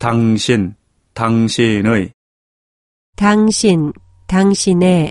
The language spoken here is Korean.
당신, 당신의, 당신, 당신의